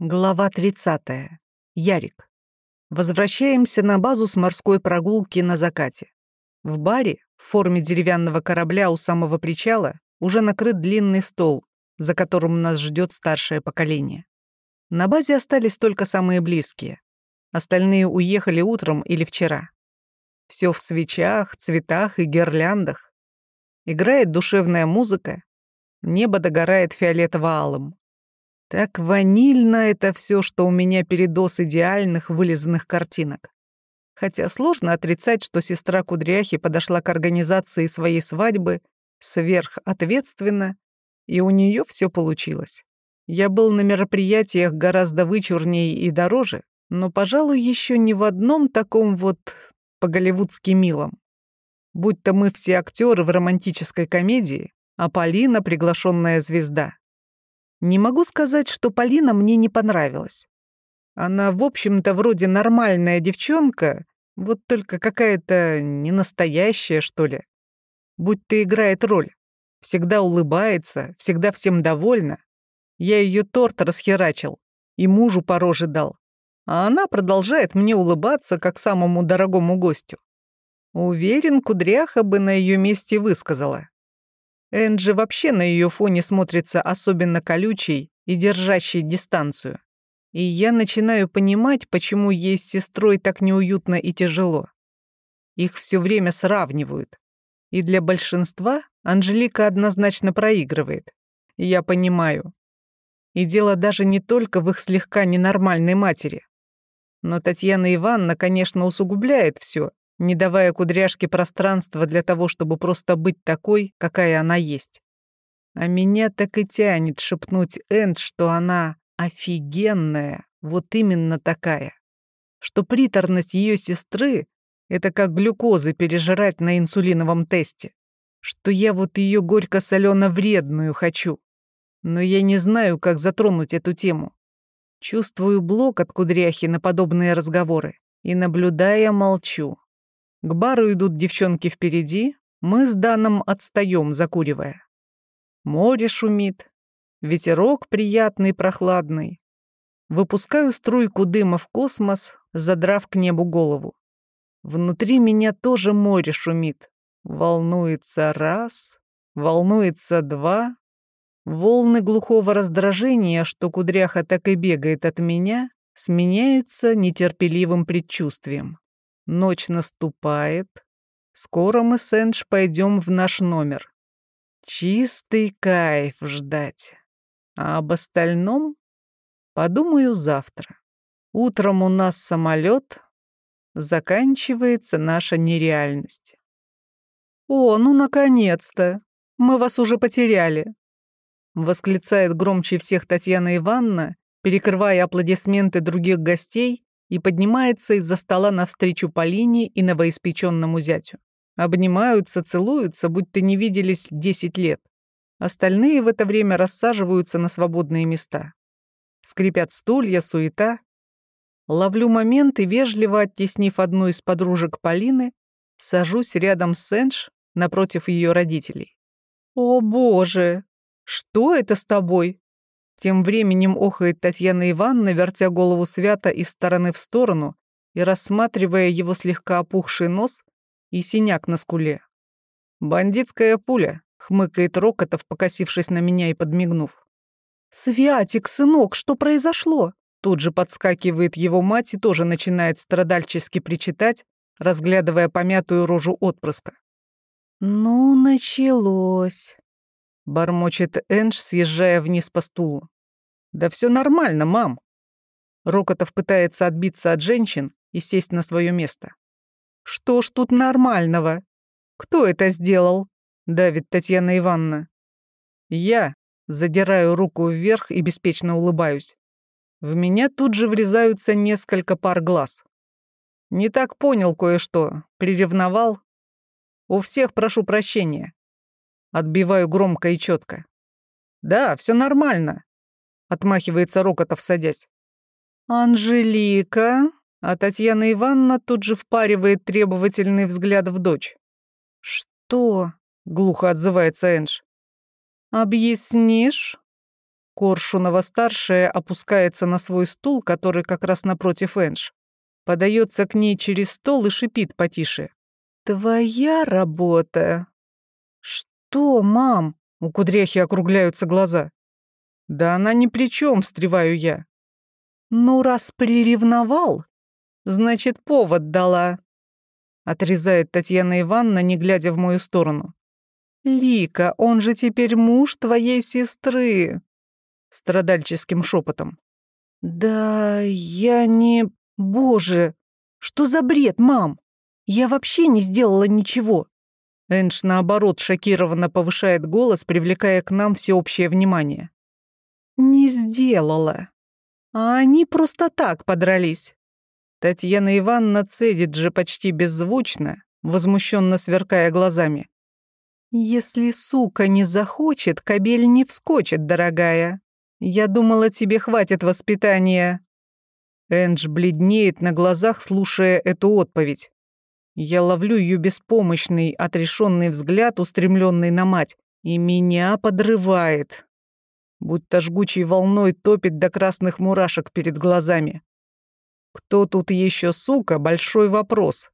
Глава 30. Ярик. Возвращаемся на базу с морской прогулки на закате. В баре, в форме деревянного корабля у самого причала, уже накрыт длинный стол, за которым нас ждет старшее поколение. На базе остались только самые близкие. Остальные уехали утром или вчера. Все в свечах, цветах и гирляндах. Играет душевная музыка. Небо догорает фиолетово-алым. Так ванильно это все, что у меня передоз идеальных вылизанных картинок. Хотя сложно отрицать, что сестра Кудряхи подошла к организации своей свадьбы сверхответственно, и у нее все получилось. Я был на мероприятиях гораздо вычурнее и дороже, но, пожалуй, еще ни в одном таком вот по-голливудски милом. Будь то мы все актеры в романтической комедии, а Полина — приглашенная звезда. Не могу сказать, что Полина мне не понравилась. Она, в общем-то, вроде нормальная девчонка, вот только какая-то ненастоящая, что ли. Будь-то играет роль. Всегда улыбается, всегда всем довольна. Я ее торт расхерачил и мужу по роже дал. А она продолжает мне улыбаться, как самому дорогому гостю. Уверен, Кудряха бы на ее месте высказала. Энджи вообще на ее фоне смотрится особенно колючей и держащей дистанцию. И я начинаю понимать, почему ей с сестрой так неуютно и тяжело. Их все время сравнивают. И для большинства Анжелика однозначно проигрывает. Я понимаю. И дело даже не только в их слегка ненормальной матери. Но Татьяна Ивановна, конечно, усугубляет все не давая кудряшке пространства для того, чтобы просто быть такой, какая она есть. А меня так и тянет шепнуть Энд, что она офигенная, вот именно такая. Что приторность ее сестры — это как глюкозы пережирать на инсулиновом тесте. Что я вот ее горько-солено-вредную хочу. Но я не знаю, как затронуть эту тему. Чувствую блок от кудряхи на подобные разговоры и, наблюдая, молчу. К бару идут девчонки впереди, мы с Даном отстаем, закуривая. Море шумит, ветерок приятный, прохладный. Выпускаю струйку дыма в космос, задрав к небу голову. Внутри меня тоже море шумит. Волнуется раз, волнуется два. Волны глухого раздражения, что кудряха так и бегает от меня, сменяются нетерпеливым предчувствием. Ночь наступает. Скоро мы с Эндж пойдем в наш номер. Чистый кайф ждать. А об остальном подумаю завтра. Утром у нас самолет. Заканчивается наша нереальность. «О, ну наконец-то! Мы вас уже потеряли!» Восклицает громче всех Татьяна Ивановна, перекрывая аплодисменты других гостей и поднимается из-за стола навстречу Полине и новоиспеченному зятю. Обнимаются, целуются, будто не виделись 10 лет. Остальные в это время рассаживаются на свободные места. Скрипят стулья, суета. Ловлю момент и, вежливо оттеснив одну из подружек Полины, сажусь рядом с Эндж напротив ее родителей. «О, боже! Что это с тобой?» Тем временем охает Татьяна Ивановна, вертя голову свято из стороны в сторону и рассматривая его слегка опухший нос и синяк на скуле. «Бандитская пуля», — хмыкает Рокотов, покосившись на меня и подмигнув. «Святик, сынок, что произошло?» Тут же подскакивает его мать и тоже начинает страдальчески причитать, разглядывая помятую рожу отпрыска. «Ну, началось», Бормочет Эндж, съезжая вниз по стулу. «Да все нормально, мам!» Рокотов пытается отбиться от женщин и сесть на свое место. «Что ж тут нормального? Кто это сделал?» — давит Татьяна Ивановна. «Я», — задираю руку вверх и беспечно улыбаюсь. В меня тут же врезаются несколько пар глаз. Не так понял кое-что, приревновал. У всех прошу прощения. Отбиваю громко и четко. «Да, все нормально», — отмахивается Рокотов, садясь. «Анжелика?» А Татьяна Ивановна тут же впаривает требовательный взгляд в дочь. «Что?» — глухо отзывается Эндж. «Объяснишь?» Коршунова-старшая опускается на свой стул, который как раз напротив Эндж. Подается к ней через стол и шипит потише. «Твоя работа!» «Что, мам?» — у кудряхи округляются глаза. «Да она ни при чем, встреваю я». «Ну, раз приревновал, значит, повод дала», — отрезает Татьяна Ивановна, не глядя в мою сторону. «Лика, он же теперь муж твоей сестры!» Страдальческим шепотом. «Да я не... Боже! Что за бред, мам? Я вообще не сделала ничего!» Эндж, наоборот, шокированно повышает голос, привлекая к нам всеобщее внимание. «Не сделала. А они просто так подрались». Татьяна Ивановна цедит же почти беззвучно, возмущенно сверкая глазами. «Если сука не захочет, кобель не вскочит, дорогая. Я думала, тебе хватит воспитания». Эндж бледнеет на глазах, слушая эту отповедь. Я ловлю ее беспомощный, отрешенный взгляд, устремленный на мать, и меня подрывает. Будто жгучей волной топит до красных мурашек перед глазами. Кто тут еще сука, большой вопрос.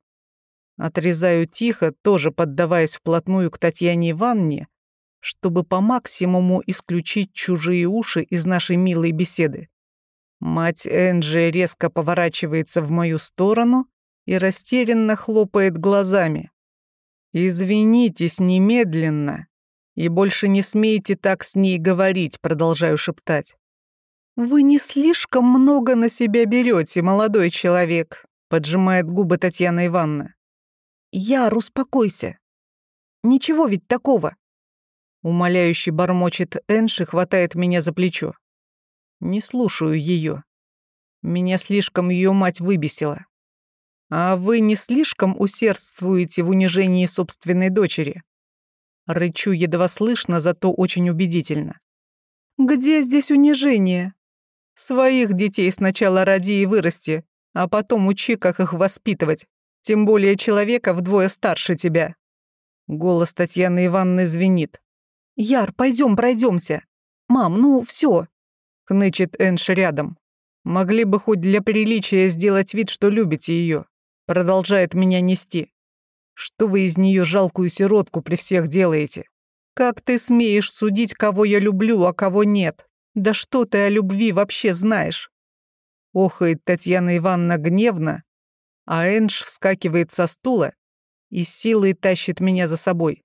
Отрезаю тихо, тоже поддаваясь вплотную к Татьяне Ивановне, чтобы по максимуму исключить чужие уши из нашей милой беседы. Мать Энджи резко поворачивается в мою сторону и растерянно хлопает глазами. «Извинитесь немедленно и больше не смейте так с ней говорить», продолжаю шептать. «Вы не слишком много на себя берете, молодой человек», поджимает губы Татьяна Ивановна. «Яр, успокойся. Ничего ведь такого». Умоляющий бормочет Энши, хватает меня за плечо. Не слушаю ее. Меня слишком ее мать выбесила. А вы не слишком усердствуете в унижении собственной дочери? Рычу едва слышно, зато очень убедительно. Где здесь унижение? Своих детей сначала роди и вырасти, а потом учи, как их воспитывать. Тем более человека вдвое старше тебя». Голос Татьяны Ивановны звенит. «Яр, пойдем, пройдемся. Мам, ну все. Хнычет Энш рядом. «Могли бы хоть для приличия сделать вид, что любите ее. Продолжает меня нести. Что вы из нее жалкую сиротку при всех делаете? Как ты смеешь судить, кого я люблю, а кого нет? Да что ты о любви вообще знаешь?» Охает Татьяна Ивановна гневно, а Эндж вскакивает со стула и силой тащит меня за собой.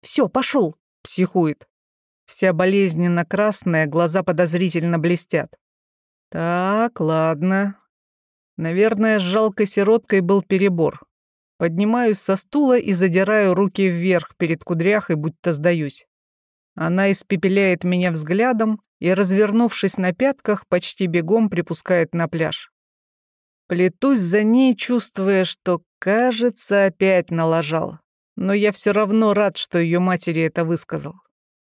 Все, пошел, психует. Вся болезненно красная, глаза подозрительно блестят. Так, ладно. Наверное, с жалкой сироткой был перебор. Поднимаюсь со стула и задираю руки вверх перед кудряхой, будто сдаюсь. Она испепеляет меня взглядом и, развернувшись на пятках, почти бегом припускает на пляж. Плетусь за ней, чувствуя, что, кажется, опять налажал. Но я все равно рад, что ее матери это высказал.